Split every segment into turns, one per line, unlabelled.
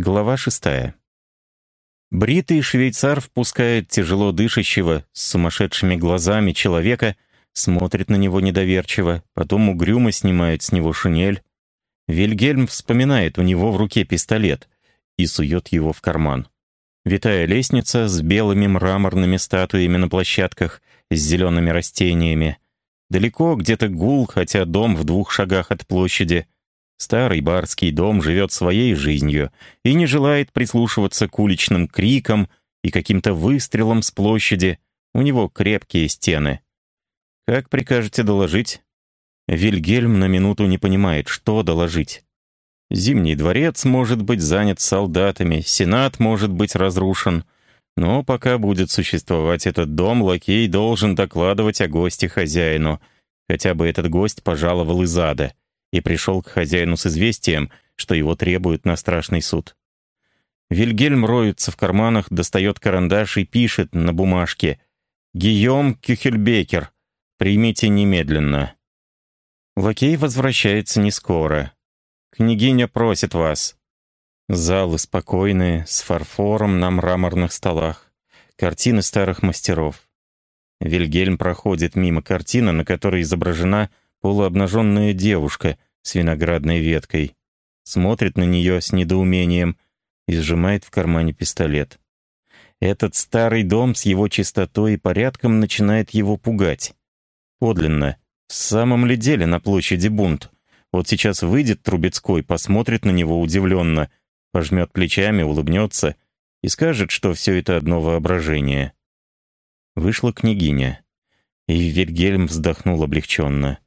Глава шестая. Бритый швейцар впускает тяжело дышащего, с сумасшедшими глазами человека, смотрит на него недоверчиво, потом угрюмо снимает с него шинель. Вильгельм вспоминает у него в руке пистолет и сует его в карман. Витая лестница с белыми мраморными статуями на площадках, с зелеными растениями. Далеко где-то гул, хотя дом в двух шагах от площади — Старый барский дом живет своей жизнью и не желает прислушиваться к уличным крикам и каким-то выстрелам с площади. У него крепкие стены. «Как прикажете доложить?» Вильгельм на минуту не понимает, что доложить. Зимний дворец может быть занят солдатами, сенат может быть разрушен. Но пока будет существовать этот дом, лакей должен докладывать о госте хозяину. Хотя бы этот гость пожаловал из ада и пришел к хозяину с известием, что его требуют на страшный суд. Вильгельм роется в карманах, достает карандаш и пишет на бумажке «Гийом Кюхельбекер, примите немедленно». Лакей возвращается не скоро. «Княгиня просит вас». Залы спокойные, с фарфором на мраморных столах, картины старых мастеров. Вильгельм проходит мимо картины, на которой изображена полуобнаженная девушка с виноградной веткой, смотрит на нее с недоумением и сжимает в кармане пистолет. Этот старый дом с его чистотой и порядком начинает его пугать. Подлинно. В самом ли деле на площади бунт? Вот сейчас выйдет Трубецкой, посмотрит на него удивленно, пожмет плечами, улыбнется и скажет, что все это одно воображение. Вышла княгиня, и Вильгельм вздохнул облегченно.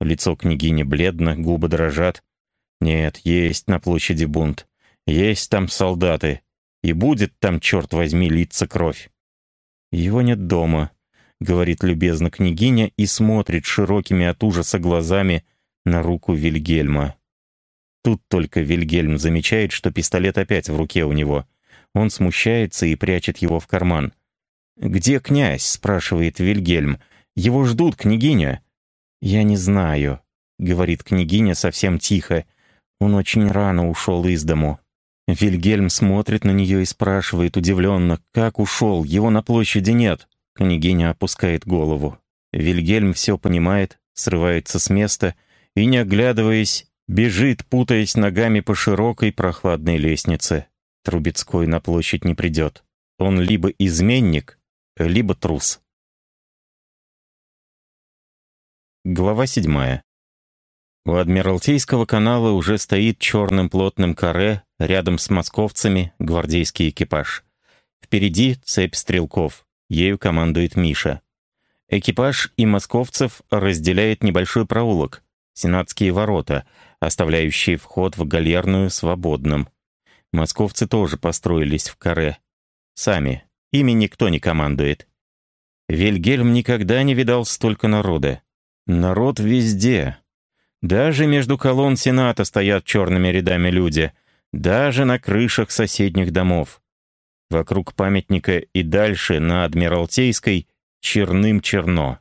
Лицо княгини бледно, губы дрожат. Нет, есть на площади бунт. Есть там солдаты. И будет там, черт возьми, литься кровь. Его нет дома, говорит любезно княгиня и смотрит широкими от ужаса глазами на руку Вильгельма. Тут только Вильгельм замечает, что пистолет опять в руке у него. Он смущается и прячет его в карман. «Где князь?» — спрашивает Вильгельм. «Его ждут, княгиня». «Я не знаю», — говорит княгиня совсем тихо. «Он очень рано ушел из дому». Вильгельм смотрит на нее и спрашивает удивленно, «Как ушел? Его на площади нет». Княгиня опускает голову. Вильгельм все понимает, срывается с места и, не оглядываясь, бежит, путаясь ногами по широкой прохладной лестнице. Трубецкой на площадь не придет. Он либо изменник, либо трус. Глава 7. У Адмиралтейского канала уже стоит черным плотным каре, рядом с московцами гвардейский экипаж. Впереди цепь стрелков, ею командует Миша. Экипаж и московцев разделяет небольшой проулок, сенатские ворота, оставляющие вход в галерную свободным. Московцы тоже построились в каре. Сами, ими никто не командует. Вильгельм никогда не видал столько народа. Народ везде. Даже между колонн Сената стоят черными рядами люди. Даже на крышах соседних домов. Вокруг памятника и дальше, на Адмиралтейской, черным черно.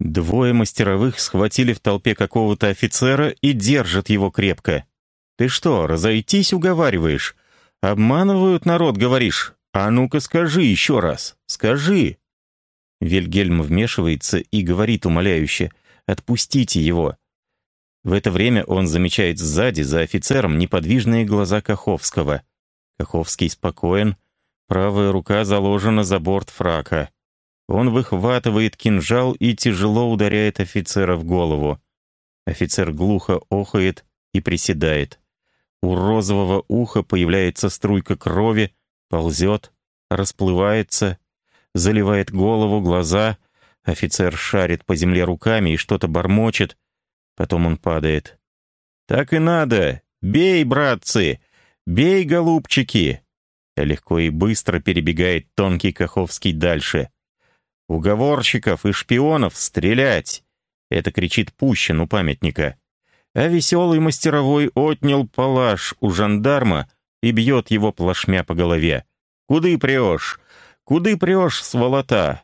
Двое мастеровых схватили в толпе какого-то офицера и держат его крепко. «Ты что, разойтись уговариваешь? Обманывают народ, говоришь? А ну-ка скажи еще раз, скажи!» Вильгельм вмешивается и говорит умоляюще «Отпустите его». В это время он замечает сзади, за офицером, неподвижные глаза Каховского. Каховский спокоен, правая рука заложена за борт фрака. Он выхватывает кинжал и тяжело ударяет офицера в голову. Офицер глухо охает и приседает. У розового уха появляется струйка крови, ползет, расплывается заливает голову, глаза. Офицер шарит по земле руками и что-то бормочет. Потом он падает. «Так и надо! Бей, братцы! Бей, голубчики!» Легко и быстро перебегает тонкий Каховский дальше. «Уговорщиков и шпионов стрелять!» Это кричит Пущин у памятника. А веселый мастеровой отнял палаш у жандарма и бьет его плашмя по голове. «Куды прешь? «Куды прешь, сволота?»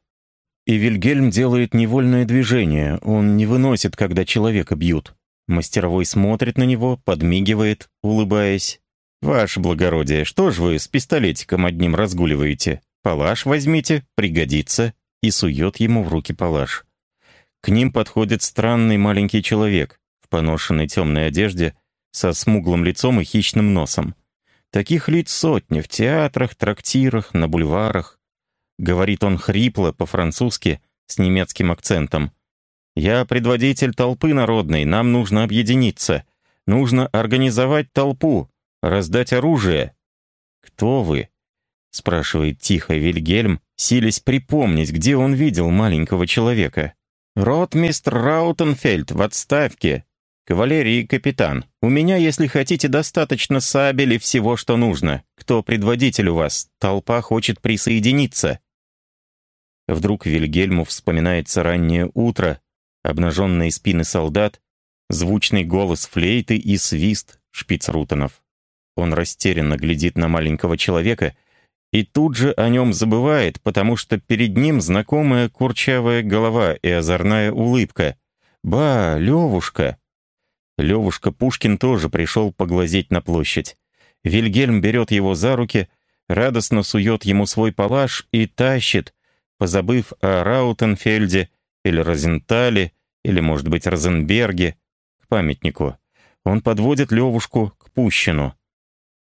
И Вильгельм делает невольное движение. Он не выносит, когда человека бьют. Мастеровой смотрит на него, подмигивает, улыбаясь. «Ваше благородие, что ж вы с пистолетиком одним разгуливаете? Палаш возьмите, пригодится», и сует ему в руки палаш. К ним подходит странный маленький человек в поношенной темной одежде со смуглым лицом и хищным носом. Таких лиц сотни в театрах, трактирах, на бульварах. Говорит он хрипло, по-французски, с немецким акцентом. «Я предводитель толпы народной, нам нужно объединиться. Нужно организовать толпу, раздать оружие». «Кто вы?» — спрашивает тихо Вильгельм, силясь припомнить, где он видел маленького человека. «Ротмистр Раутенфельд в отставке. Кавалерии капитан. У меня, если хотите, достаточно сабель и всего, что нужно. Кто предводитель у вас? Толпа хочет присоединиться». Вдруг Вильгельму вспоминается раннее утро, обнаженные спины солдат, звучный голос флейты и свист шпицрутенов. Он растерянно глядит на маленького человека и тут же о нем забывает, потому что перед ним знакомая курчавая голова и озорная улыбка. «Ба, Левушка!» Левушка Пушкин тоже пришел поглазеть на площадь. Вильгельм берет его за руки, радостно сует ему свой палаш и тащит, позабыв о Раутенфельде или Розентале, или, может быть, Розенберге, к памятнику. Он подводит Левушку к Пущину.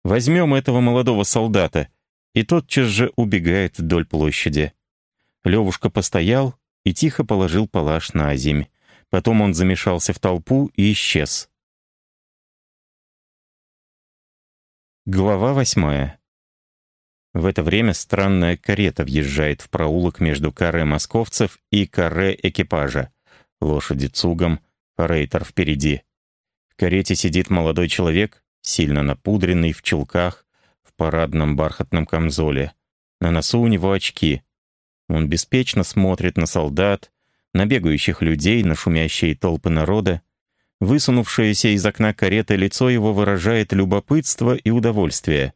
Возьмем этого молодого солдата, и тотчас же убегает вдоль площади. Левушка постоял и тихо положил палаш на земь. Потом он замешался в толпу и исчез. Глава восьмая. В это время странная карета въезжает в проулок между каре московцев и каре экипажа. Лошади цугом, рейтер впереди. В карете сидит молодой человек, сильно напудренный, в чулках, в парадном бархатном камзоле. На носу у него очки. Он беспечно смотрит на солдат, на бегающих людей, на шумящие толпы народа. Высунувшееся из окна кареты лицо его выражает любопытство и удовольствие.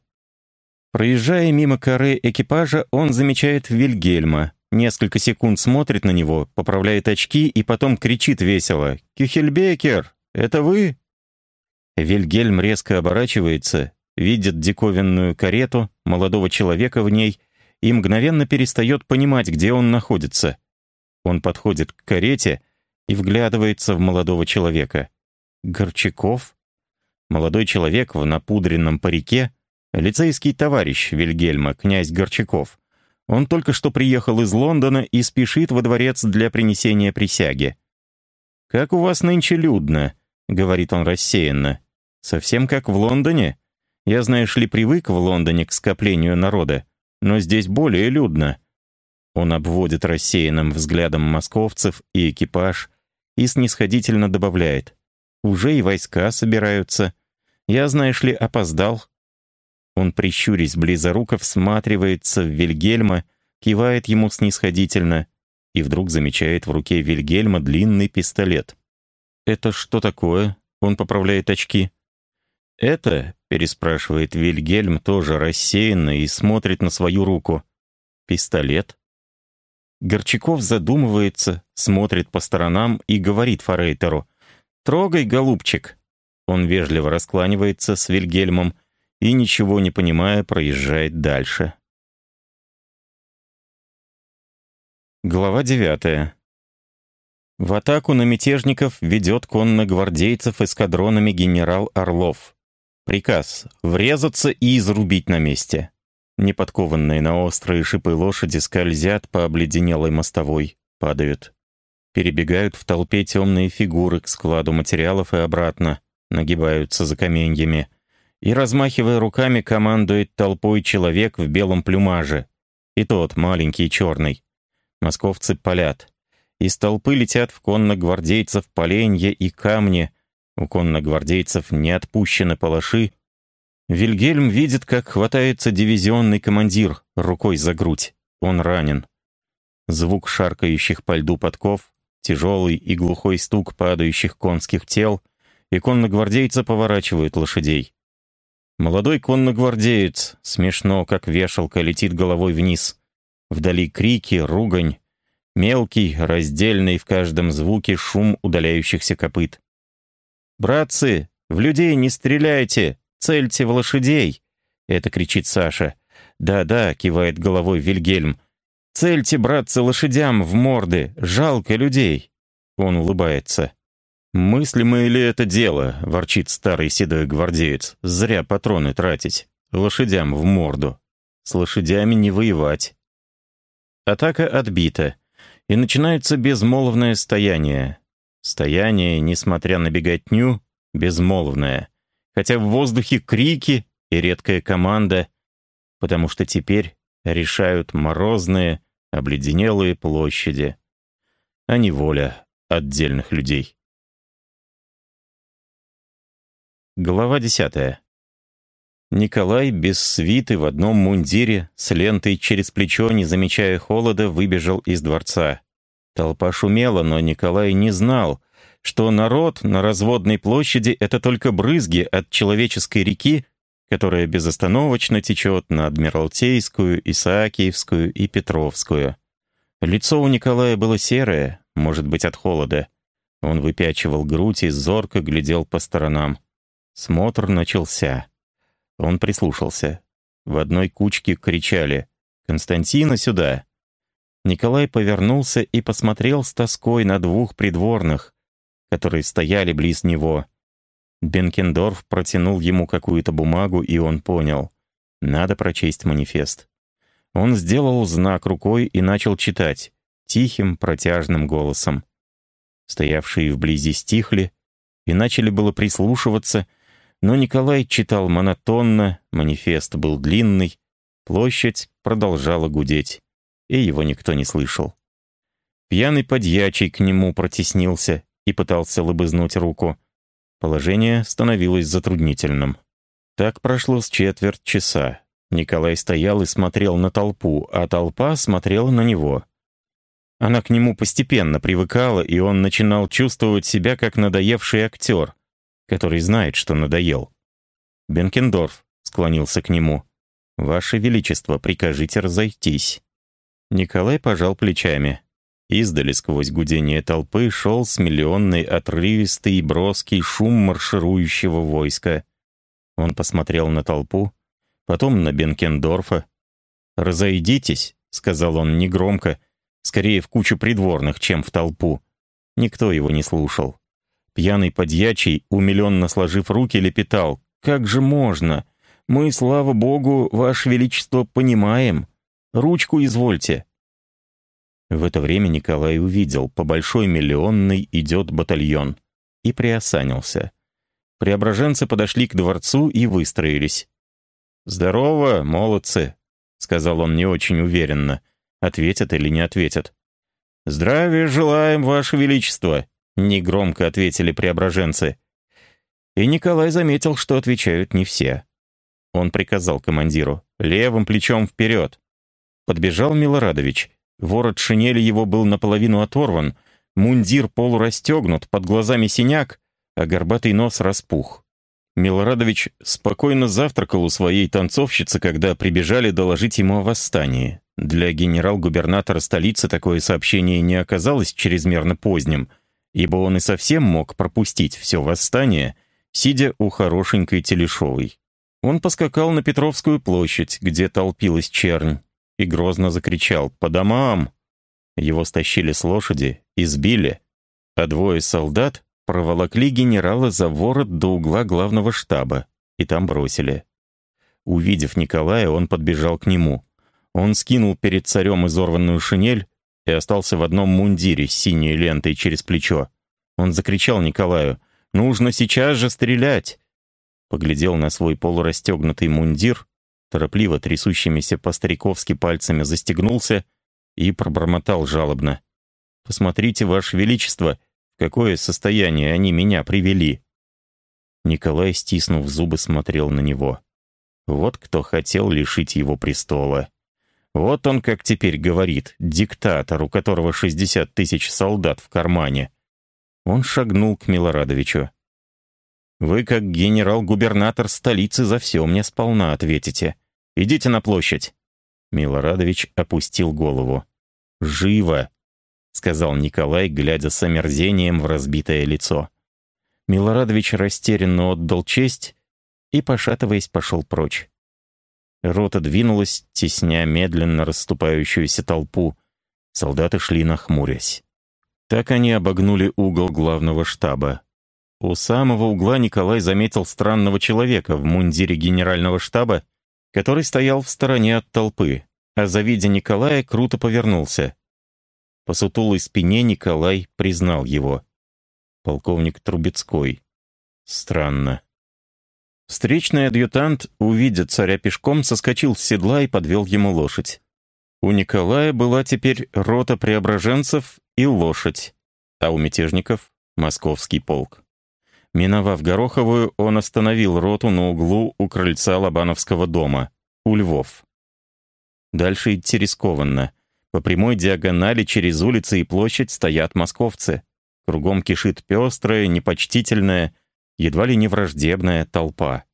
Проезжая мимо коры экипажа, он замечает Вильгельма. Несколько секунд смотрит на него, поправляет очки и потом кричит весело. «Кюхельбекер, это вы?» Вильгельм резко оборачивается, видит диковинную карету, молодого человека в ней и мгновенно перестает понимать, где он находится. Он подходит к карете и вглядывается в молодого человека. Горчаков? Молодой человек в напудренном парике Лицейский товарищ Вильгельма, князь Горчаков. Он только что приехал из Лондона и спешит во дворец для принесения присяги. «Как у вас нынче людно», — говорит он рассеянно. «Совсем как в Лондоне? Я, знаешь ли, привык в Лондоне к скоплению народа, но здесь более людно». Он обводит рассеянным взглядом московцев и экипаж и снисходительно добавляет. «Уже и войска собираются. Я, знаешь ли, опоздал, он, прищурясь близоруко, всматривается в Вильгельма, кивает ему снисходительно и вдруг замечает в руке Вильгельма длинный пистолет. «Это что такое?» — он поправляет очки. «Это?» — переспрашивает Вильгельм тоже рассеянно и смотрит на свою руку. «Пистолет?» Горчаков задумывается, смотрит по сторонам и говорит Форейтеру. «Трогай, голубчик!» Он вежливо раскланивается с Вильгельмом и, ничего не понимая, проезжает дальше. Глава 9. В атаку на мятежников ведет конногвардейцев эскадронами генерал Орлов. Приказ — врезаться и изрубить на месте. Неподкованные на острые шипы лошади скользят по обледенелой мостовой, падают. Перебегают в толпе темные фигуры к складу материалов и обратно, нагибаются за каменьями — и, размахивая руками, командует толпой человек в белом плюмаже. И тот, маленький черный. Московцы палят. Из толпы летят в конногвардейцев поленья и камни. У конногвардейцев не отпущены палаши. Вильгельм видит, как хватается дивизионный командир рукой за грудь. Он ранен. Звук шаркающих по льду подков, тяжелый и глухой стук падающих конских тел, и конногвардейцы поворачивают лошадей. Молодой конногвардеец, смешно, как вешалка, летит головой вниз. Вдали крики, ругань. Мелкий, раздельный в каждом звуке шум удаляющихся копыт. «Братцы, в людей не стреляйте! цельте в лошадей!» — это кричит Саша. «Да-да», — кивает головой Вильгельм. «Цельте, братцы, лошадям в морды! Жалко людей!» Он улыбается. «Мыслимое ли это дело?» — ворчит старый седой гвардеец. «Зря патроны тратить. Лошадям в морду. С лошадями не воевать». Атака отбита. И начинается безмолвное стояние. Стояние, несмотря на беготню, безмолвное. Хотя в воздухе крики и редкая команда, потому что теперь решают морозные, обледенелые площади, а не воля отдельных людей. Глава десятая. Николай без свиты в одном мундире, с лентой через плечо, не замечая холода, выбежал из дворца. Толпа шумела, но Николай не знал, что народ на разводной площади — это только брызги от человеческой реки, которая безостановочно течет на Адмиралтейскую, Исаакиевскую и Петровскую. Лицо у Николая было серое, может быть, от холода. Он выпячивал грудь и зорко глядел по сторонам. Смотр начался. Он прислушался. В одной кучке кричали «Константина сюда!». Николай повернулся и посмотрел с тоской на двух придворных, которые стояли близ него. Бенкендорф протянул ему какую-то бумагу, и он понял. Надо прочесть манифест. Он сделал знак рукой и начал читать, тихим, протяжным голосом. Стоявшие вблизи стихли и начали было прислушиваться, но Николай читал монотонно, манифест был длинный, площадь продолжала гудеть, и его никто не слышал. Пьяный подьячий к нему протеснился и пытался лобызнуть руку. Положение становилось затруднительным. Так прошло с четверть часа. Николай стоял и смотрел на толпу, а толпа смотрела на него. Она к нему постепенно привыкала, и он начинал чувствовать себя как надоевший актер — который знает, что надоел. Бенкендорф склонился к нему. «Ваше Величество, прикажите разойтись». Николай пожал плечами. Издали сквозь гудение толпы шел с миллионной отрывистый и броский шум марширующего войска. Он посмотрел на толпу, потом на Бенкендорфа. «Разойдитесь», — сказал он негромко, скорее в кучу придворных, чем в толпу. Никто его не слушал. Пьяный подьячий, умиленно сложив руки, лепетал. «Как же можно? Мы, слава богу, ваше величество, понимаем. Ручку извольте». В это время Николай увидел, по Большой Миллионной идет батальон. И приосанился. Преображенцы подошли к дворцу и выстроились. «Здорово, молодцы», — сказал он не очень уверенно. Ответят или не ответят. «Здравия желаем, Ваше Величество», Негромко ответили преображенцы. И Николай заметил, что отвечают не все. Он приказал командиру «Левым плечом вперед!». Подбежал Милорадович. Ворот шинели его был наполовину оторван, мундир полурастегнут, под глазами синяк, а горбатый нос распух. Милорадович спокойно завтракал у своей танцовщицы, когда прибежали доложить ему о восстании. Для генерал-губернатора столицы такое сообщение не оказалось чрезмерно поздним — ибо он и совсем мог пропустить все восстание, сидя у хорошенькой Телешовой. Он поскакал на Петровскую площадь, где толпилась чернь, и грозно закричал «По домам!». Его стащили с лошади, избили, а двое солдат проволокли генерала за ворот до угла главного штаба и там бросили. Увидев Николая, он подбежал к нему. Он скинул перед царем изорванную шинель, и остался в одном мундире с синей лентой через плечо. Он закричал Николаю «Нужно сейчас же стрелять!» Поглядел на свой полурастегнутый мундир, торопливо трясущимися по-стариковски пальцами застегнулся и пробормотал жалобно. «Посмотрите, Ваше Величество, в какое состояние они меня привели!» Николай, стиснув зубы, смотрел на него. Вот кто хотел лишить его престола. Вот он, как теперь говорит, диктатор, у которого 60 тысяч солдат в кармане. Он шагнул к Милорадовичу. «Вы, как генерал-губернатор столицы, за все мне сполна ответите. Идите на площадь». Милорадович опустил голову. «Живо!» — сказал Николай, глядя с омерзением в разбитое лицо. Милорадович растерянно отдал честь и, пошатываясь, пошел прочь. Рота двинулась, тесня медленно расступающуюся толпу. Солдаты шли нахмурясь. Так они обогнули угол главного штаба. У самого угла Николай заметил странного человека в мундире генерального штаба, который стоял в стороне от толпы, а завидя Николая, круто повернулся. По сутулой спине Николай признал его. Полковник Трубецкой. Странно. Встречный адъютант, увидя царя пешком, соскочил с седла и подвел ему лошадь. У Николая была теперь рота преображенцев и лошадь, а у мятежников — московский полк. Миновав Гороховую, он остановил роту на углу у крыльца Лобановского дома, у Львов. Дальше идти рискованно. По прямой диагонали через улицы и площадь стоят московцы. Кругом кишит пестрая, непочтительная, едва ли не враждебная толпа.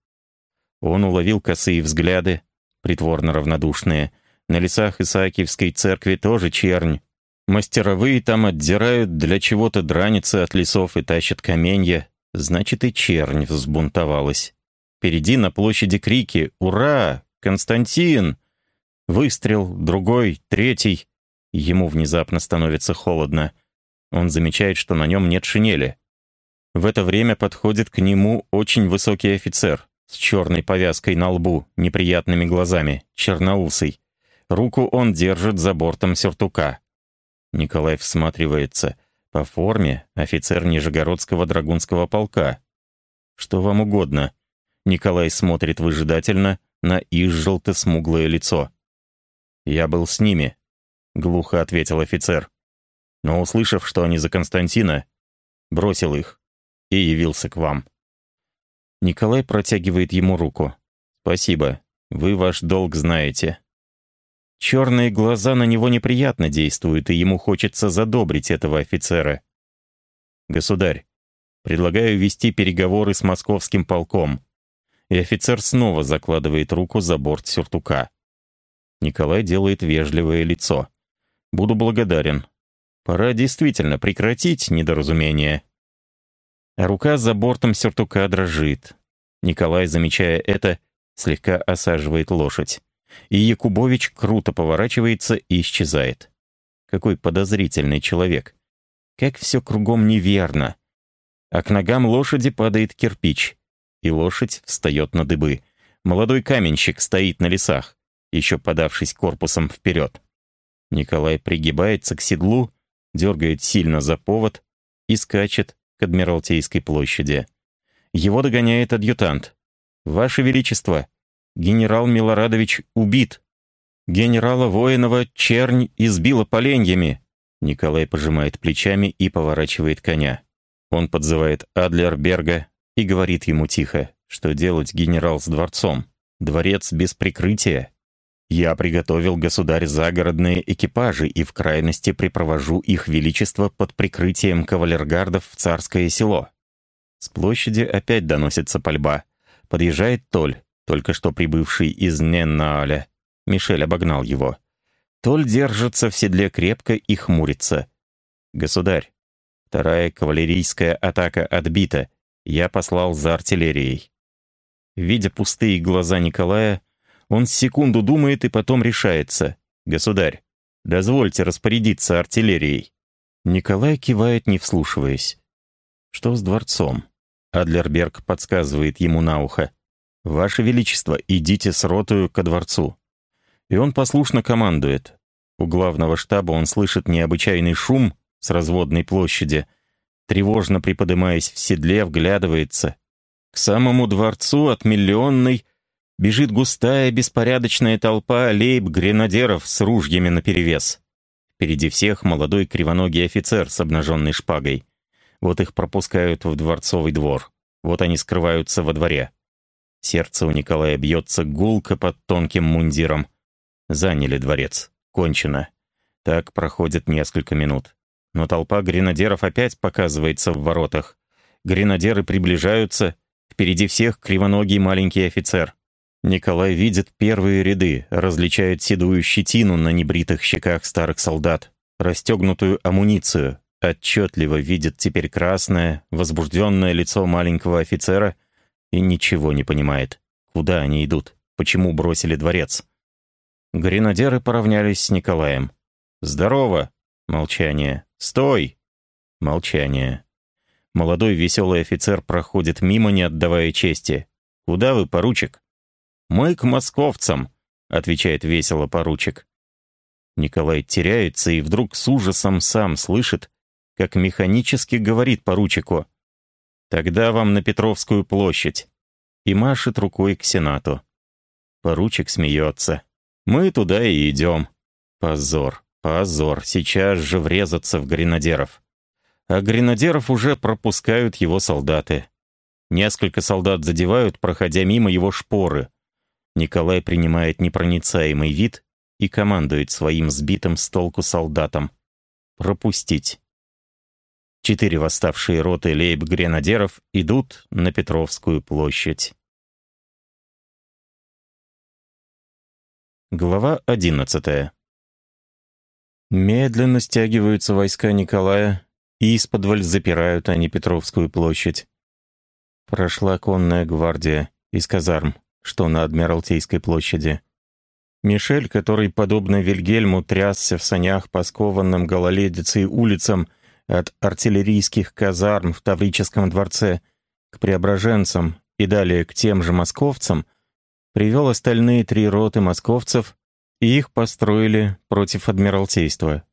Он уловил косые взгляды, притворно равнодушные. На лесах Исаакиевской церкви тоже чернь. Мастеровые там отдирают для чего-то драницы от лесов и тащат каменья. Значит, и чернь взбунтовалась. Впереди на площади крики «Ура! Константин!» Выстрел, другой, третий. Ему внезапно становится холодно. Он замечает, что на нем нет шинели. В это время подходит к нему очень высокий офицер с черной повязкой на лбу, неприятными глазами, черноусый. Руку он держит за бортом сюртука. Николай всматривается. По форме офицер Нижегородского драгунского полка. «Что вам угодно?» Николай смотрит выжидательно на изжелто-смуглое лицо. «Я был с ними», — глухо ответил офицер. Но, услышав, что они за Константина, бросил их и явился к вам. Николай протягивает ему руку. «Спасибо, вы ваш долг знаете». Черные глаза на него неприятно действуют, и ему хочется задобрить этого офицера. «Государь, предлагаю вести переговоры с московским полком». И офицер снова закладывает руку за борт сюртука. Николай делает вежливое лицо. «Буду благодарен. Пора действительно прекратить недоразумение». Рука за бортом сюртука дрожит. Николай, замечая это, слегка осаживает лошадь. И Якубович круто поворачивается и исчезает. Какой подозрительный человек. Как все кругом неверно. А к ногам лошади падает кирпич. И лошадь встает на дыбы. Молодой каменщик стоит на лесах, еще подавшись корпусом вперед. Николай пригибается к седлу, дергает сильно за повод и скачет к Адмиралтейской площади. Его догоняет адъютант. «Ваше Величество, генерал Милорадович убит. Генерала Воинова чернь избила поленьями». Николай пожимает плечами и поворачивает коня. Он подзывает Адлерберга и говорит ему тихо, что делать генерал с дворцом. Дворец без прикрытия. Я приготовил, государь, загородные экипажи и в крайности припровожу их величество под прикрытием кавалергардов в царское село. С площади опять доносится пальба. Подъезжает Толь, только что прибывший из Неннааля. Мишель обогнал его. Толь держится в седле крепко и хмурится. «Государь, вторая кавалерийская атака отбита. Я послал за артиллерией». Видя пустые глаза Николая, он секунду думает и потом решается. «Государь, дозвольте распорядиться артиллерией». Николай кивает, не вслушиваясь. «Что с дворцом?» Адлерберг подсказывает ему на ухо. «Ваше Величество, идите с ротою ко дворцу». И он послушно командует. У главного штаба он слышит необычайный шум с разводной площади. Тревожно приподымаясь в седле, вглядывается. К самому дворцу от миллионной бежит густая беспорядочная толпа лейб-гренадеров с ружьями наперевес. Впереди всех молодой кривоногий офицер с обнаженной шпагой. Вот их пропускают в дворцовый двор. Вот они скрываются во дворе. Сердце у Николая бьется гулко под тонким мундиром. Заняли дворец. Кончено. Так проходит несколько минут. Но толпа гренадеров опять показывается в воротах. Гренадеры приближаются. Впереди всех кривоногий маленький офицер. Николай видит первые ряды, различает седую щетину на небритых щеках старых солдат, расстегнутую амуницию, отчетливо видит теперь красное, возбужденное лицо маленького офицера и ничего не понимает. Куда они идут? Почему бросили дворец? Гренадеры поравнялись с Николаем. «Здорово!» Молчание. «Стой!» Молчание. Молодой веселый офицер проходит мимо, не отдавая чести. «Куда вы, поручик?» «Мы к московцам», — отвечает весело поручик. Николай теряется и вдруг с ужасом сам слышит, как механически говорит поручику. «Тогда вам на Петровскую площадь» и машет рукой к Сенату. Поручик смеется. «Мы туда и идем». Позор, позор, сейчас же врезаться в гренадеров. А гренадеров уже пропускают его солдаты. Несколько солдат задевают, проходя мимо его шпоры. Николай принимает непроницаемый вид и командует своим сбитым с толку солдатам. «Пропустить». Четыре восставшие роты лейб-гренадеров идут на Петровскую площадь. Глава одиннадцатая. Медленно стягиваются войска Николая, и из-под запирают они Петровскую площадь. Прошла конная гвардия из казарм, что на Адмиралтейской площади. Мишель, который, подобно Вильгельму, трясся в санях по скованным гололедицей улицам, от артиллерийских казарм в Таврическом дворце к преображенцам и далее к тем же московцам, привел остальные три роты московцев, и их построили против Адмиралтейства.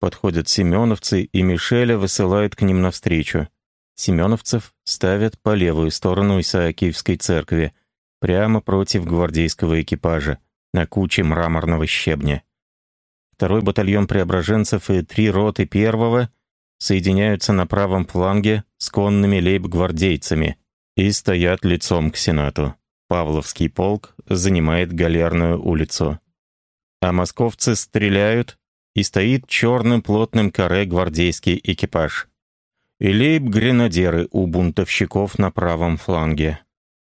Подходят семеновцы, и Мишеля высылают к ним навстречу. Семеновцев ставят по левую сторону Исаакиевской церкви, прямо против гвардейского экипажа, на куче мраморного щебня. Второй батальон преображенцев и три роты первого соединяются на правом фланге с конными лейб-гвардейцами и стоят лицом к Сенату. Павловский полк занимает Галерную улицу. А московцы стреляют, и стоит черным плотным каре гвардейский экипаж. И лейб-гренадеры у бунтовщиков на правом фланге.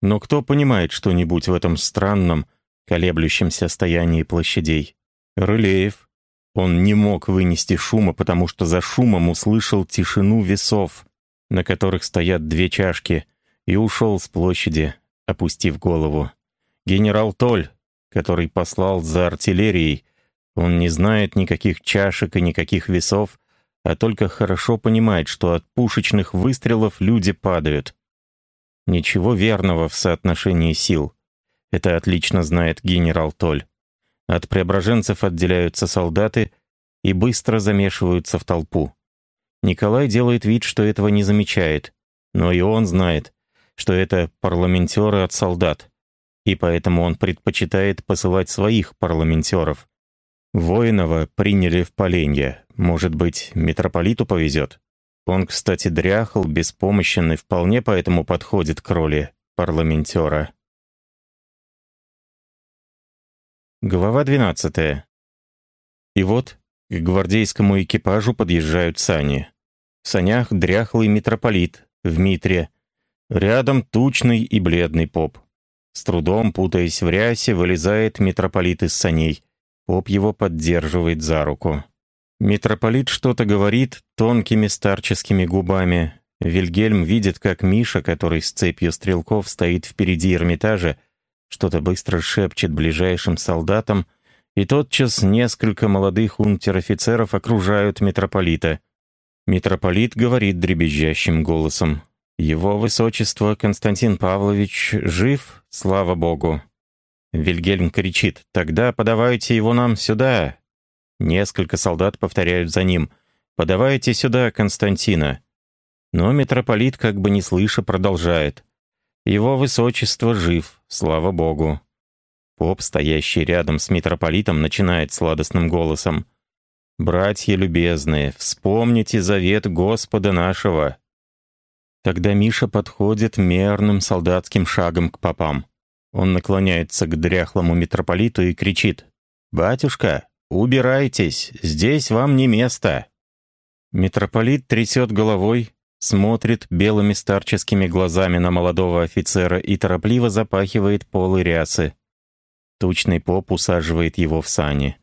Но кто понимает что-нибудь в этом странном, колеблющемся стоянии площадей? Рылеев, он не мог вынести шума, потому что за шумом услышал тишину весов, на которых стоят две чашки, и ушел с площади, опустив голову. Генерал Толь, который послал за артиллерией, он не знает никаких чашек и никаких весов, а только хорошо понимает, что от пушечных выстрелов люди падают. Ничего верного в соотношении сил. Это отлично знает генерал Толь. От преображенцев отделяются солдаты и быстро замешиваются в толпу. Николай делает вид, что этого не замечает, но и он знает, что это парламентеры от солдат, и поэтому он предпочитает посылать своих парламентеров. Воинова приняли в Поленье. Может быть, митрополиту повезет? Он, кстати, дряхл, беспомощен и вполне поэтому подходит к роли парламентера. Глава 12. И вот к гвардейскому экипажу подъезжают сани. В санях дряхлый митрополит в митре. Рядом тучный и бледный поп. С трудом, путаясь в рясе, вылезает митрополит из саней. Поп его поддерживает за руку. Митрополит что-то говорит тонкими старческими губами. Вильгельм видит, как Миша, который с цепью стрелков стоит впереди Эрмитажа, что-то быстро шепчет ближайшим солдатам, и тотчас несколько молодых унтер-офицеров окружают митрополита. Митрополит говорит дребезжащим голосом. «Его высочество Константин Павлович жив, слава богу». Вильгельм кричит «Тогда подавайте его нам сюда!» Несколько солдат повторяют за ним «Подавайте сюда Константина!» Но митрополит, как бы не слыша, продолжает его высочество жив, слава богу. Поп, стоящий рядом с митрополитом, начинает сладостным голосом. «Братья любезные, вспомните завет Господа нашего». Тогда Миша подходит мерным солдатским шагом к попам. Он наклоняется к дряхлому митрополиту и кричит. «Батюшка, убирайтесь, здесь вам не место!» Митрополит трясет головой, смотрит белыми старческими глазами на молодого офицера и торопливо запахивает полы рясы. Тучный поп усаживает его в сани.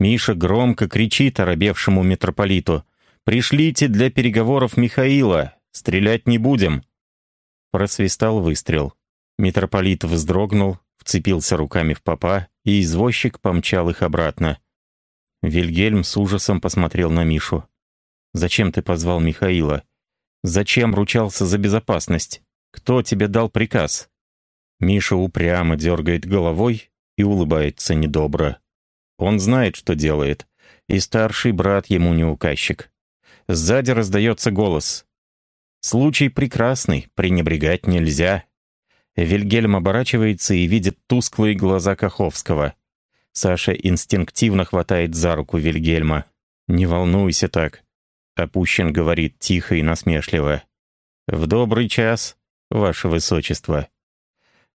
Миша громко кричит оробевшему митрополиту. «Пришлите для переговоров Михаила! Стрелять не будем!» Просвистал выстрел. Митрополит вздрогнул, вцепился руками в попа, и извозчик помчал их обратно. Вильгельм с ужасом посмотрел на Мишу. «Зачем ты позвал Михаила? Зачем ручался за безопасность? Кто тебе дал приказ?» Миша упрямо дергает головой и улыбается недобро. Он знает, что делает, и старший брат ему не указчик. Сзади раздается голос. «Случай прекрасный, пренебрегать нельзя». Вильгельм оборачивается и видит тусклые глаза Каховского. Саша инстинктивно хватает за руку Вильгельма. «Не волнуйся так», — Опущен говорит тихо и насмешливо. «В добрый час, ваше высочество».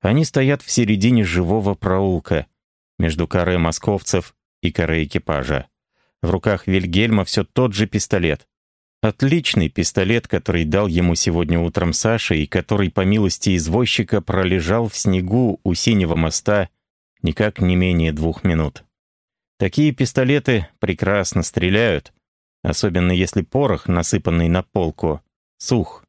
Они стоят в середине живого проулка, между каре московцев и каре экипажа. В руках Вильгельма все тот же пистолет. Отличный пистолет, который дал ему сегодня утром Саша и который, по милости извозчика, пролежал в снегу у синего моста никак не менее двух минут. Такие пистолеты прекрасно стреляют, особенно если порох, насыпанный на полку, сух.